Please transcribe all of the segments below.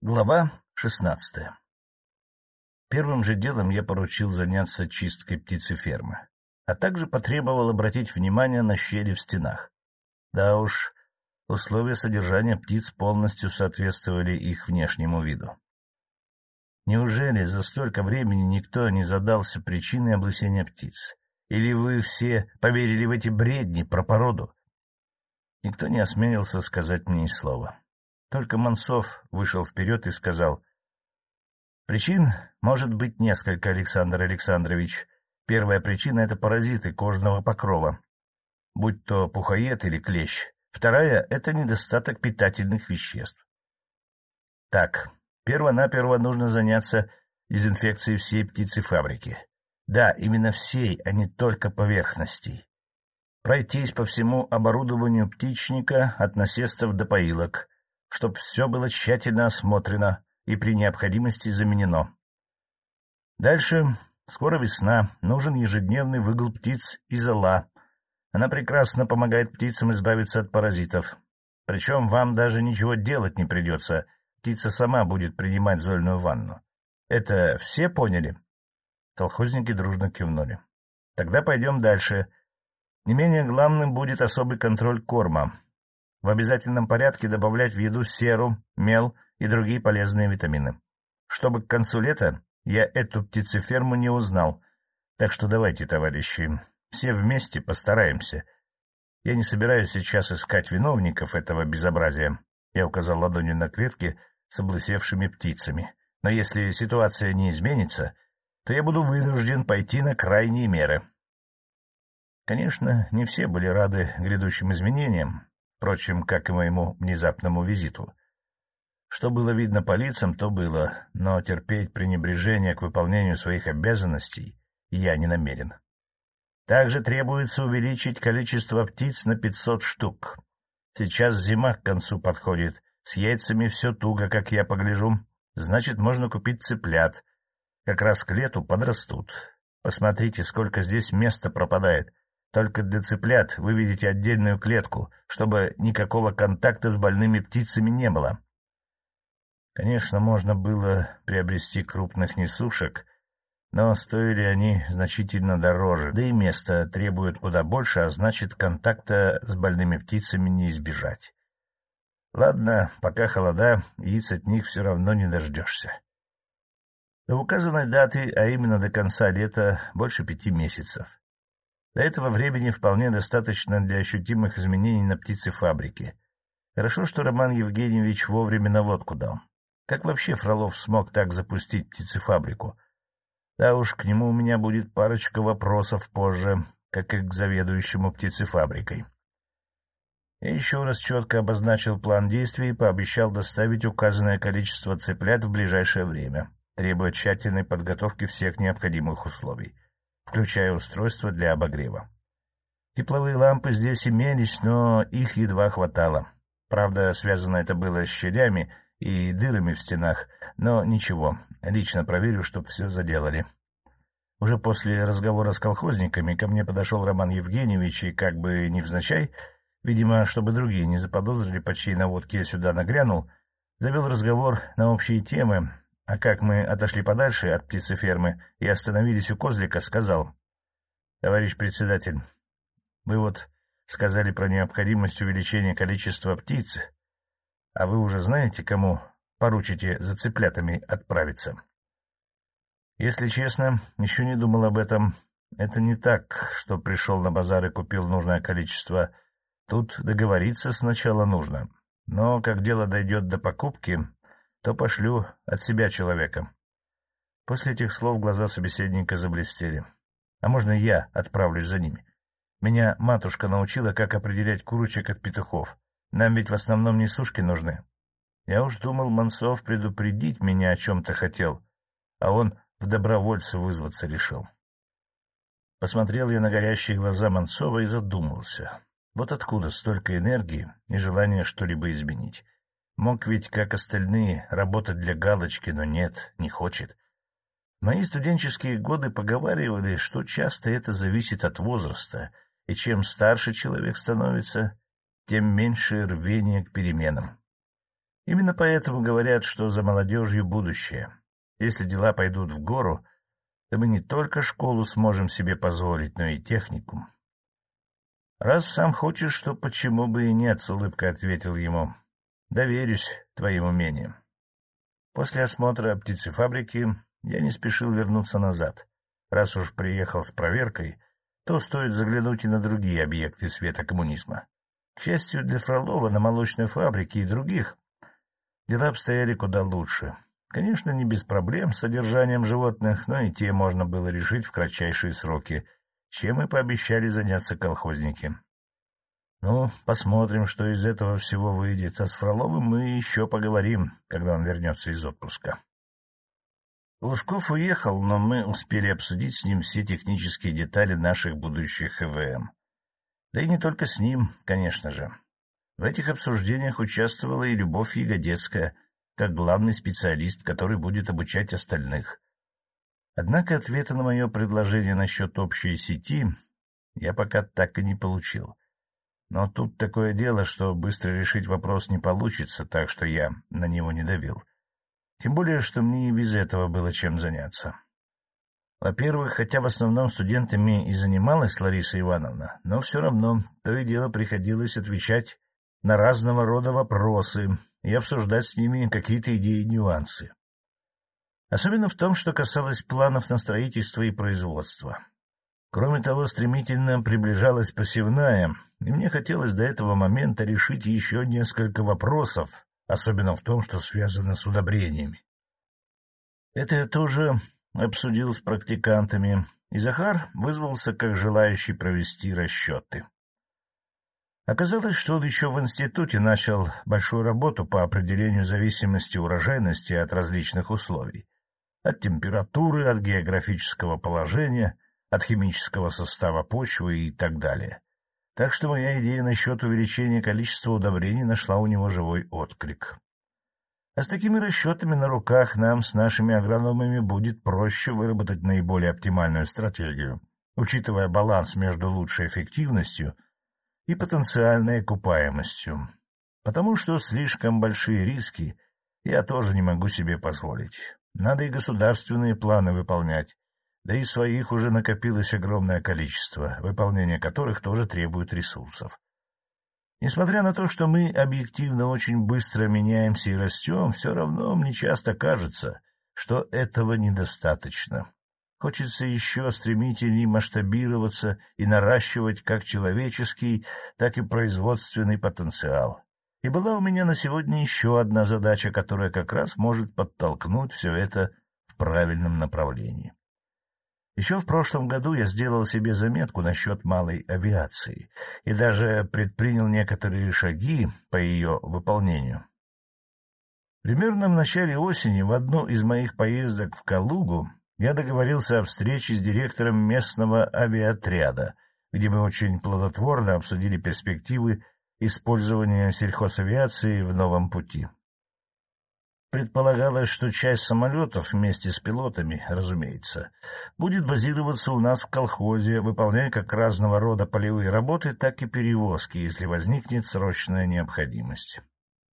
Глава шестнадцатая Первым же делом я поручил заняться чисткой птицефермы, а также потребовал обратить внимание на щели в стенах. Да уж, условия содержания птиц полностью соответствовали их внешнему виду. Неужели за столько времени никто не задался причиной облысения птиц? Или вы все поверили в эти бредни про породу? Никто не осмелился сказать мне ни слова. Только Мансов вышел вперед и сказал. — Причин может быть несколько, Александр Александрович. Первая причина — это паразиты кожного покрова, будь то пухоед или клещ. Вторая — это недостаток питательных веществ. Так, перво-наперво нужно заняться дезинфекцией всей птицефабрики. Да, именно всей, а не только поверхностей. Пройтись по всему оборудованию птичника от насестов до поилок — чтоб все было тщательно осмотрено и при необходимости заменено. Дальше, скоро весна, нужен ежедневный выгул птиц и зола. Она прекрасно помогает птицам избавиться от паразитов. Причем вам даже ничего делать не придется, птица сама будет принимать зольную ванну. Это все поняли? Колхозники дружно кивнули. Тогда пойдем дальше. Не менее главным будет особый контроль корма в обязательном порядке добавлять в еду серу, мел и другие полезные витамины. Чтобы к концу лета я эту птицеферму не узнал. Так что давайте, товарищи, все вместе постараемся. Я не собираюсь сейчас искать виновников этого безобразия. Я указал ладонью на клетки с облысевшими птицами. Но если ситуация не изменится, то я буду вынужден пойти на крайние меры. Конечно, не все были рады грядущим изменениям, впрочем, как и моему внезапному визиту. Что было видно по лицам, то было, но терпеть пренебрежение к выполнению своих обязанностей я не намерен. Также требуется увеличить количество птиц на пятьсот штук. Сейчас зима к концу подходит, с яйцами все туго, как я погляжу, значит, можно купить цыплят. Как раз к лету подрастут. Посмотрите, сколько здесь места пропадает. Только для цыплят вы видите отдельную клетку, чтобы никакого контакта с больными птицами не было. Конечно, можно было приобрести крупных несушек, но стоили они значительно дороже, да и место требует куда больше, а значит, контакта с больными птицами не избежать. Ладно, пока холода, яиц от них все равно не дождешься. До указанной даты, а именно до конца лета, больше пяти месяцев. До этого времени вполне достаточно для ощутимых изменений на птицефабрике. Хорошо, что Роман Евгеньевич вовремя наводку дал. Как вообще Фролов смог так запустить птицефабрику? Да уж, к нему у меня будет парочка вопросов позже, как и к заведующему птицефабрикой. Я еще раз четко обозначил план действий и пообещал доставить указанное количество цыплят в ближайшее время, требуя тщательной подготовки всех необходимых условий включая устройство для обогрева. Тепловые лампы здесь имелись, но их едва хватало. Правда, связано это было с щелями и дырами в стенах, но ничего, лично проверю, чтоб все заделали. Уже после разговора с колхозниками ко мне подошел Роман Евгеньевич и, как бы невзначай, видимо, чтобы другие не заподозрили, по чьей наводке я сюда нагрянул, завел разговор на общие темы, а как мы отошли подальше от птицефермы и остановились у козлика, сказал. — Товарищ председатель, вы вот сказали про необходимость увеличения количества птиц, а вы уже знаете, кому поручите за цыплятами отправиться? Если честно, еще не думал об этом. Это не так, что пришел на базар и купил нужное количество. Тут договориться сначала нужно. Но как дело дойдет до покупки, то пошлю от себя человека. После этих слов глаза собеседника заблестели. А можно я отправлюсь за ними? Меня матушка научила, как определять курочек от петухов. Нам ведь в основном не сушки нужны. Я уж думал, Мансов предупредить меня о чем-то хотел, а он в добровольцы вызваться решил. Посмотрел я на горящие глаза Манцова и задумался. Вот откуда столько энергии и желания что-либо изменить. Мог ведь, как остальные, работать для галочки, но нет, не хочет. мои студенческие годы поговаривали, что часто это зависит от возраста, и чем старше человек становится, тем меньше рвения к переменам. Именно поэтому говорят, что за молодежью будущее. Если дела пойдут в гору, то мы не только школу сможем себе позволить, но и техникум. — Раз сам хочешь, то почему бы и нет, — с улыбкой ответил ему. — Доверюсь твоим умениям. После осмотра птицефабрики я не спешил вернуться назад. Раз уж приехал с проверкой, то стоит заглянуть и на другие объекты света коммунизма. К счастью для Фролова, на молочной фабрике и других дела обстояли куда лучше. Конечно, не без проблем с содержанием животных, но и те можно было решить в кратчайшие сроки, чем и пообещали заняться колхозники. Ну, посмотрим, что из этого всего выйдет, а с Фроловым мы еще поговорим, когда он вернется из отпуска. Лужков уехал, но мы успели обсудить с ним все технические детали наших будущих ЭВМ. Да и не только с ним, конечно же. В этих обсуждениях участвовала и Любовь Ягодецкая, как главный специалист, который будет обучать остальных. Однако ответа на мое предложение насчет общей сети я пока так и не получил. Но тут такое дело, что быстро решить вопрос не получится, так что я на него не давил. Тем более, что мне и без этого было чем заняться. Во-первых, хотя в основном студентами и занималась Лариса Ивановна, но все равно то и дело приходилось отвечать на разного рода вопросы и обсуждать с ними какие-то идеи и нюансы. Особенно в том, что касалось планов на строительство и производство. Кроме того, стремительно приближалась посевная, и мне хотелось до этого момента решить еще несколько вопросов, особенно в том, что связано с удобрениями. Это я тоже обсудил с практикантами, и Захар вызвался как желающий провести расчеты. Оказалось, что он еще в институте начал большую работу по определению зависимости урожайности от различных условий. От температуры, от географического положения, от химического состава почвы и так далее. Так что моя идея насчет увеличения количества удобрений нашла у него живой отклик. А с такими расчетами на руках нам с нашими агрономами будет проще выработать наиболее оптимальную стратегию, учитывая баланс между лучшей эффективностью и потенциальной окупаемостью. Потому что слишком большие риски я тоже не могу себе позволить. Надо и государственные планы выполнять, да и своих уже накопилось огромное количество, выполнение которых тоже требует ресурсов. Несмотря на то, что мы объективно очень быстро меняемся и растем, все равно мне часто кажется, что этого недостаточно. Хочется еще стремительнее масштабироваться и наращивать как человеческий, так и производственный потенциал. И была у меня на сегодня еще одна задача, которая как раз может подтолкнуть все это в правильном направлении. Еще в прошлом году я сделал себе заметку насчет малой авиации и даже предпринял некоторые шаги по ее выполнению. Примерно в начале осени в одну из моих поездок в Калугу я договорился о встрече с директором местного авиаотряда, где мы очень плодотворно обсудили перспективы использования сельхозавиации в новом пути. Предполагалось, что часть самолетов вместе с пилотами, разумеется, будет базироваться у нас в колхозе, выполняя как разного рода полевые работы, так и перевозки, если возникнет срочная необходимость.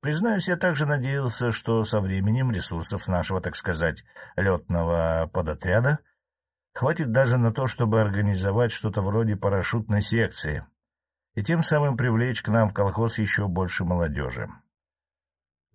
Признаюсь, я также надеялся, что со временем ресурсов нашего, так сказать, летного подотряда хватит даже на то, чтобы организовать что-то вроде парашютной секции и тем самым привлечь к нам в колхоз еще больше молодежи.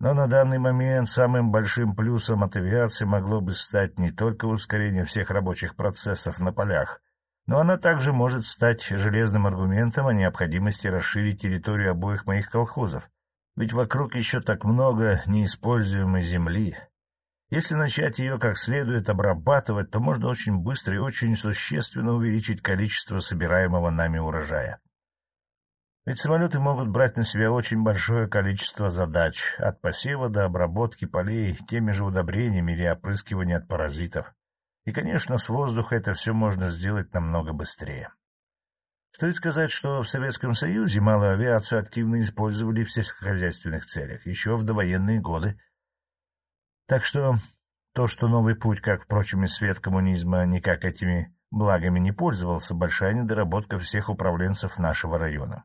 Но на данный момент самым большим плюсом от авиации могло бы стать не только ускорение всех рабочих процессов на полях, но она также может стать железным аргументом о необходимости расширить территорию обоих моих колхозов, ведь вокруг еще так много неиспользуемой земли. Если начать ее как следует обрабатывать, то можно очень быстро и очень существенно увеличить количество собираемого нами урожая. Ведь самолеты могут брать на себя очень большое количество задач, от посева до обработки полей теми же удобрениями или опрыскивания от паразитов. И, конечно, с воздуха это все можно сделать намного быстрее. Стоит сказать, что в Советском Союзе малую авиацию активно использовали в сельскохозяйственных целях еще в довоенные годы. Так что то, что новый путь, как, впрочем, и свет коммунизма, никак этими благами не пользовался, большая недоработка всех управленцев нашего района.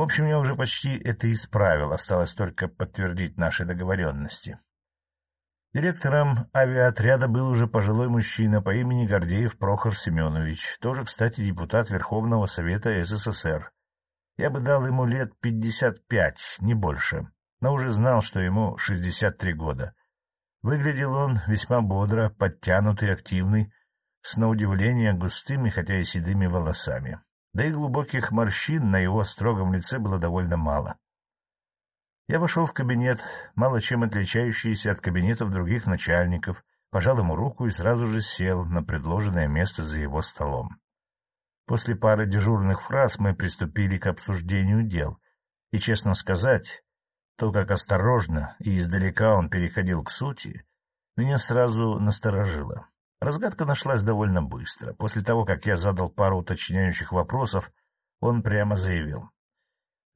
В общем, я уже почти это исправил, осталось только подтвердить наши договоренности. Директором авиаотряда был уже пожилой мужчина по имени Гордеев Прохор Семенович, тоже, кстати, депутат Верховного Совета СССР. Я бы дал ему лет пятьдесят пять, не больше, но уже знал, что ему шестьдесят три года. Выглядел он весьма бодро, подтянутый, активный, с на удивление густыми, хотя и седыми волосами. Да и глубоких морщин на его строгом лице было довольно мало. Я вошел в кабинет, мало чем отличающийся от кабинетов других начальников, пожал ему руку и сразу же сел на предложенное место за его столом. После пары дежурных фраз мы приступили к обсуждению дел, и, честно сказать, то, как осторожно и издалека он переходил к сути, меня сразу насторожило. Разгадка нашлась довольно быстро. После того, как я задал пару уточняющих вопросов, он прямо заявил.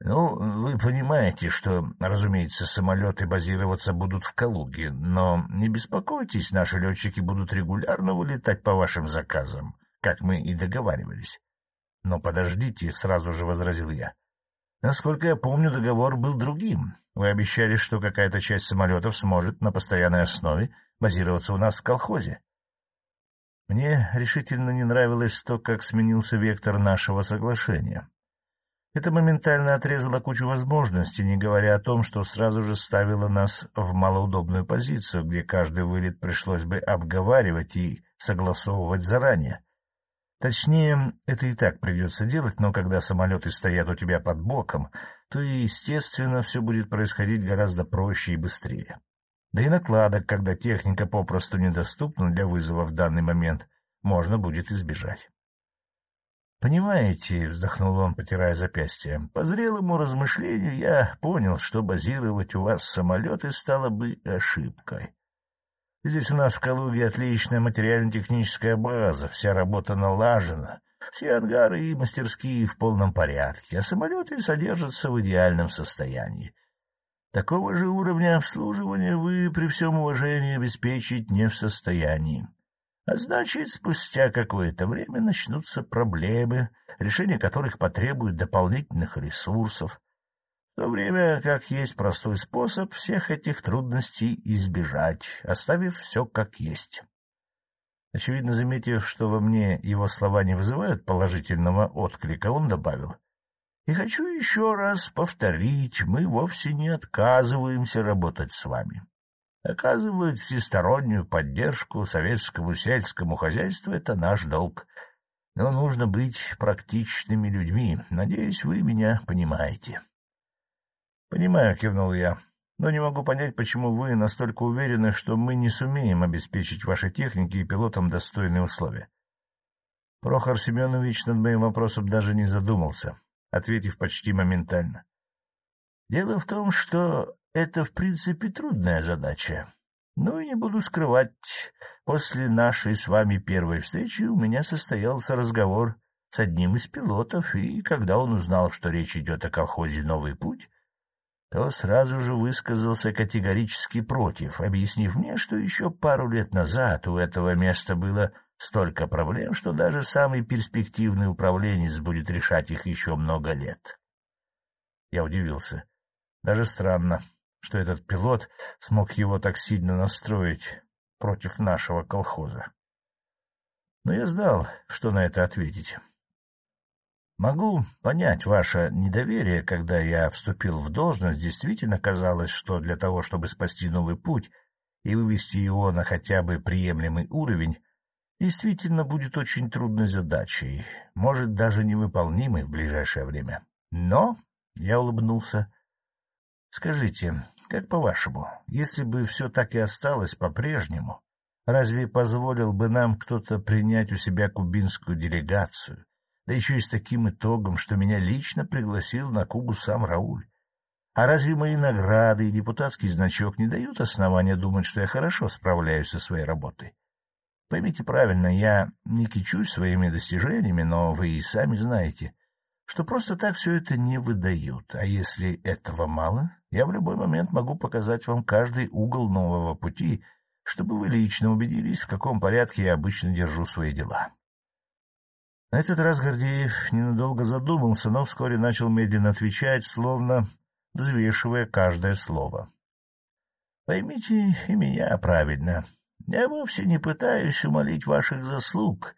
Ну, вы понимаете, что, разумеется, самолеты базироваться будут в Калуге, но не беспокойтесь, наши летчики будут регулярно вылетать по вашим заказам, как мы и договаривались. — Но подождите, — сразу же возразил я. — Насколько я помню, договор был другим. Вы обещали, что какая-то часть самолетов сможет на постоянной основе базироваться у нас в колхозе. Мне решительно не нравилось то, как сменился вектор нашего соглашения. Это моментально отрезало кучу возможностей, не говоря о том, что сразу же ставило нас в малоудобную позицию, где каждый вылет пришлось бы обговаривать и согласовывать заранее. Точнее, это и так придется делать, но когда самолеты стоят у тебя под боком, то, естественно, все будет происходить гораздо проще и быстрее. Да и накладок, когда техника попросту недоступна для вызова в данный момент, можно будет избежать. «Понимаете», — вздохнул он, потирая запястье, — «по зрелому размышлению я понял, что базировать у вас самолеты стало бы ошибкой. Здесь у нас в Калуге отличная материально-техническая база, вся работа налажена, все ангары и мастерские в полном порядке, а самолеты содержатся в идеальном состоянии. Такого же уровня обслуживания вы при всем уважении обеспечить не в состоянии. А значит, спустя какое-то время начнутся проблемы, решение которых потребует дополнительных ресурсов, в то время как есть простой способ всех этих трудностей избежать, оставив все как есть. Очевидно, заметив, что во мне его слова не вызывают положительного отклика, он добавил. — И хочу еще раз повторить, мы вовсе не отказываемся работать с вами оказывают всестороннюю поддержку советскому сельскому хозяйству — это наш долг. Но нужно быть практичными людьми. Надеюсь, вы меня понимаете. — Понимаю, — кивнул я, — но не могу понять, почему вы настолько уверены, что мы не сумеем обеспечить вашей технике и пилотам достойные условия. Прохор Семенович над моим вопросом даже не задумался, ответив почти моментально. — Дело в том, что это, в принципе, трудная задача. Ну и не буду скрывать, после нашей с вами первой встречи у меня состоялся разговор с одним из пилотов, и когда он узнал, что речь идет о колхозе «Новый путь», то сразу же высказался категорически против, объяснив мне, что еще пару лет назад у этого места было столько проблем, что даже самый перспективный управленец будет решать их еще много лет. Я удивился. Даже странно что этот пилот смог его так сильно настроить против нашего колхоза. Но я знал, что на это ответить. Могу понять ваше недоверие, когда я вступил в должность, действительно казалось, что для того, чтобы спасти новый путь и вывести его на хотя бы приемлемый уровень, действительно будет очень трудной задачей, может, даже невыполнимой в ближайшее время. Но, — я улыбнулся, — скажите, как по-вашему, если бы все так и осталось по-прежнему, разве позволил бы нам кто-то принять у себя кубинскую делегацию, да еще и с таким итогом, что меня лично пригласил на Кубу сам Рауль? А разве мои награды и депутатский значок не дают основания думать, что я хорошо справляюсь со своей работой? Поймите правильно, я не кичусь своими достижениями, но вы и сами знаете, что просто так все это не выдают, а если этого мало, я в любой момент могу показать вам каждый угол нового пути, чтобы вы лично убедились, в каком порядке я обычно держу свои дела. На этот раз Гордеев ненадолго задумался, но вскоре начал медленно отвечать, словно взвешивая каждое слово. — Поймите и меня правильно. Я вовсе не пытаюсь умолить ваших заслуг,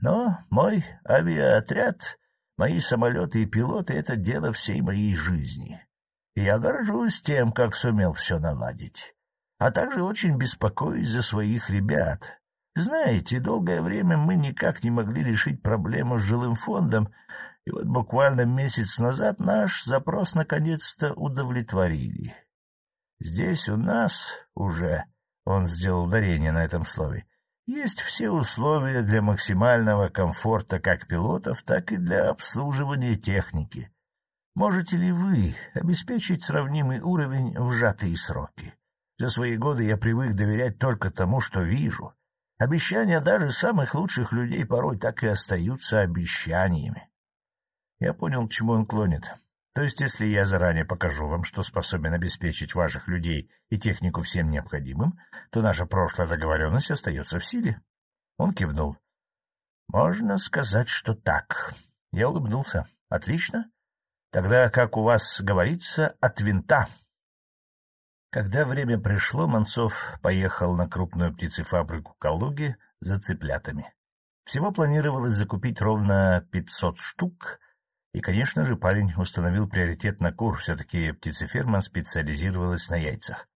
но мой авиаотряд, мои самолеты и пилоты — это дело всей моей жизни. И я горжусь тем, как сумел все наладить. А также очень беспокоюсь за своих ребят. Знаете, долгое время мы никак не могли решить проблему с жилым фондом, и вот буквально месяц назад наш запрос наконец-то удовлетворили. Здесь у нас уже, — он сделал ударение на этом слове, — есть все условия для максимального комфорта как пилотов, так и для обслуживания техники. Можете ли вы обеспечить сравнимый уровень в сжатые сроки? За свои годы я привык доверять только тому, что вижу. Обещания даже самых лучших людей порой так и остаются обещаниями. Я понял, к чему он клонит. То есть, если я заранее покажу вам, что способен обеспечить ваших людей и технику всем необходимым, то наша прошлая договоренность остается в силе. Он кивнул. — Можно сказать, что так. Я улыбнулся. — Отлично. Тогда, как у вас говорится, от винта. Когда время пришло, Манцов поехал на крупную птицефабрику Калуги за цыплятами. Всего планировалось закупить ровно пятьсот штук, и, конечно же, парень установил приоритет на кур, все-таки птицеферма специализировалась на яйцах.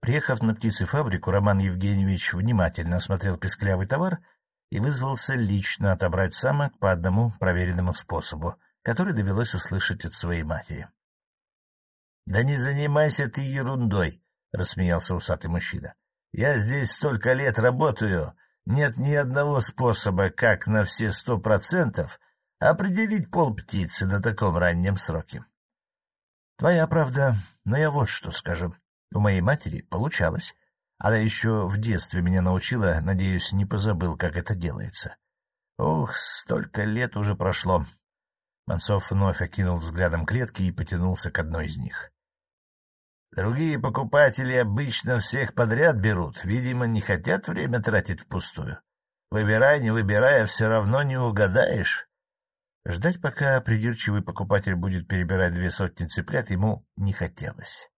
Приехав на птицефабрику, Роман Евгеньевич внимательно осмотрел песклявый товар и вызвался лично отобрать самок по одному проверенному способу — который довелось услышать от своей матери. — Да не занимайся ты ерундой, — рассмеялся усатый мужчина. — Я здесь столько лет работаю, нет ни одного способа, как на все сто процентов определить пол птицы на таком раннем сроке. — Твоя правда, но я вот что скажу. У моей матери получалось. Она еще в детстве меня научила, надеюсь, не позабыл, как это делается. Ух, столько лет уже прошло, Манцов вновь окинул взглядом клетки и потянулся к одной из них. Другие покупатели обычно всех подряд берут, видимо, не хотят время тратить впустую. Выбирай, не выбирая, все равно не угадаешь. Ждать, пока придирчивый покупатель будет перебирать две сотни цыплят, ему не хотелось.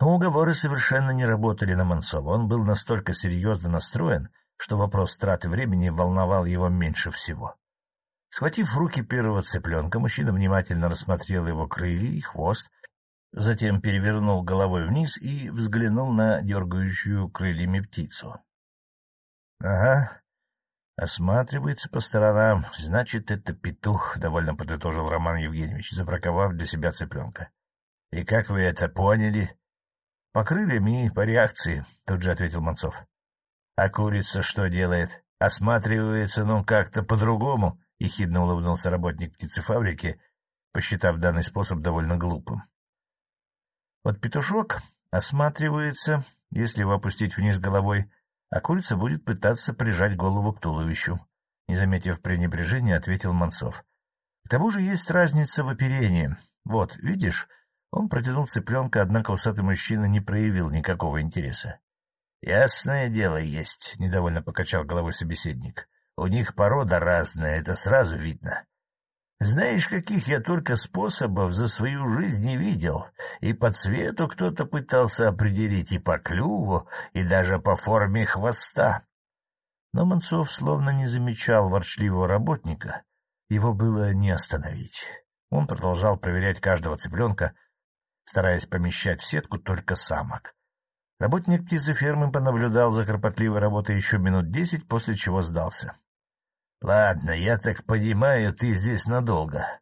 Но уговоры совершенно не работали на Манцова. Он был настолько серьезно настроен, что вопрос траты времени волновал его меньше всего. Схватив в руки первого цыпленка, мужчина внимательно рассмотрел его крылья и хвост, затем перевернул головой вниз и взглянул на дергающую крыльями птицу. — Ага, осматривается по сторонам, значит, это петух, — довольно подытожил Роман Евгеньевич, забраковав для себя цыпленка. — И как вы это поняли? — По крыльям и по реакции, — тут же ответил Манцов. — А курица что делает? Осматривается, ну, как-то по-другому, — ехидно улыбнулся работник птицефабрики, посчитав данный способ довольно глупым. Вот петушок осматривается, если его опустить вниз головой, а курица будет пытаться прижать голову к туловищу. Не заметив пренебрежения, ответил Манцов. К тому же есть разница в оперении. Вот, видишь, он протянул цыпленка, однако усатый мужчина не проявил никакого интереса. — Ясное дело есть, — недовольно покачал головой собеседник. У них порода разная, это сразу видно. Знаешь, каких я только способов за свою жизнь не видел. И по цвету кто-то пытался определить, и по клюву, и даже по форме хвоста. Но Манцов словно не замечал ворчливого работника. Его было не остановить. Он продолжал проверять каждого цыпленка, стараясь помещать в сетку только самок. Работник птицефермы понаблюдал за кропотливой работой еще минут десять, после чего сдался. — Ладно, я так понимаю, ты здесь надолго.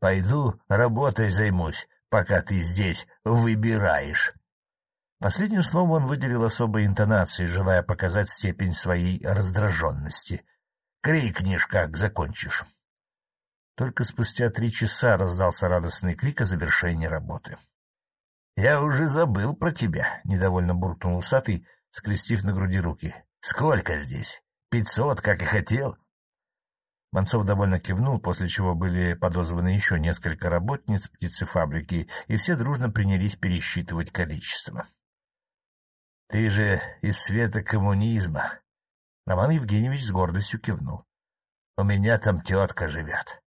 Пойду работой займусь, пока ты здесь выбираешь. Последнее слово он выделил особой интонацией, желая показать степень своей раздраженности. Крикнешь, как закончишь. Только спустя три часа раздался радостный крик о завершении работы. — Я уже забыл про тебя, — недовольно буркнул усатый, скрестив на груди руки. — Сколько здесь? Пятьсот, как и хотел. — Манцов довольно кивнул, после чего были подозваны еще несколько работниц птицефабрики, и все дружно принялись пересчитывать количество. — Ты же из света коммунизма! — Роман Евгеньевич с гордостью кивнул. — У меня там тетка живет.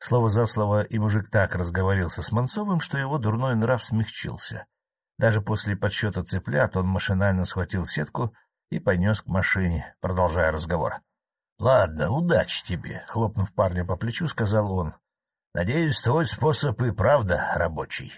Слово за слово, и мужик так разговорился с Манцовым, что его дурной нрав смягчился. Даже после подсчета цыплят он машинально схватил сетку и понес к машине, продолжая разговор. —— Ладно, удачи тебе, — хлопнув парня по плечу, сказал он. — Надеюсь, твой способ и правда рабочий.